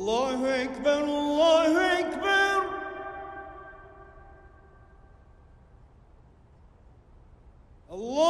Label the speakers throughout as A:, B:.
A: Allahu Ekber, Allahu Allah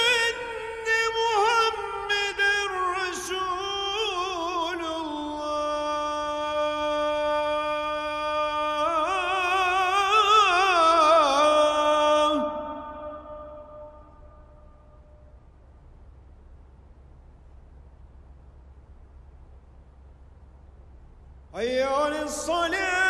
A: حي على الصلاة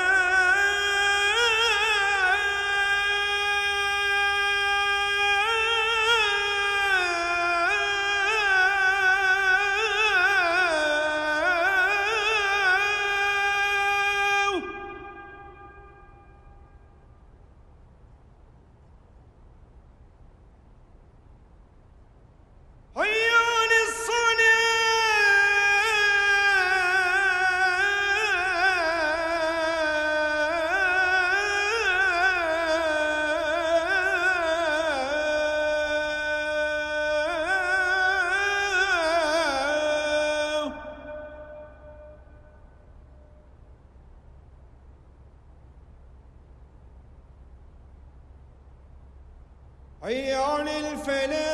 A: على الفلاح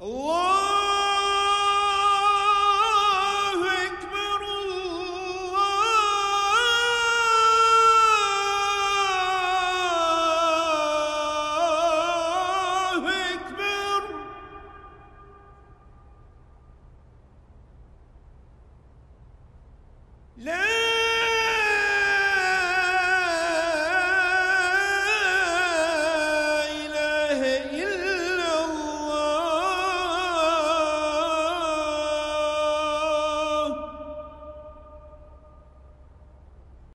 A: Lord.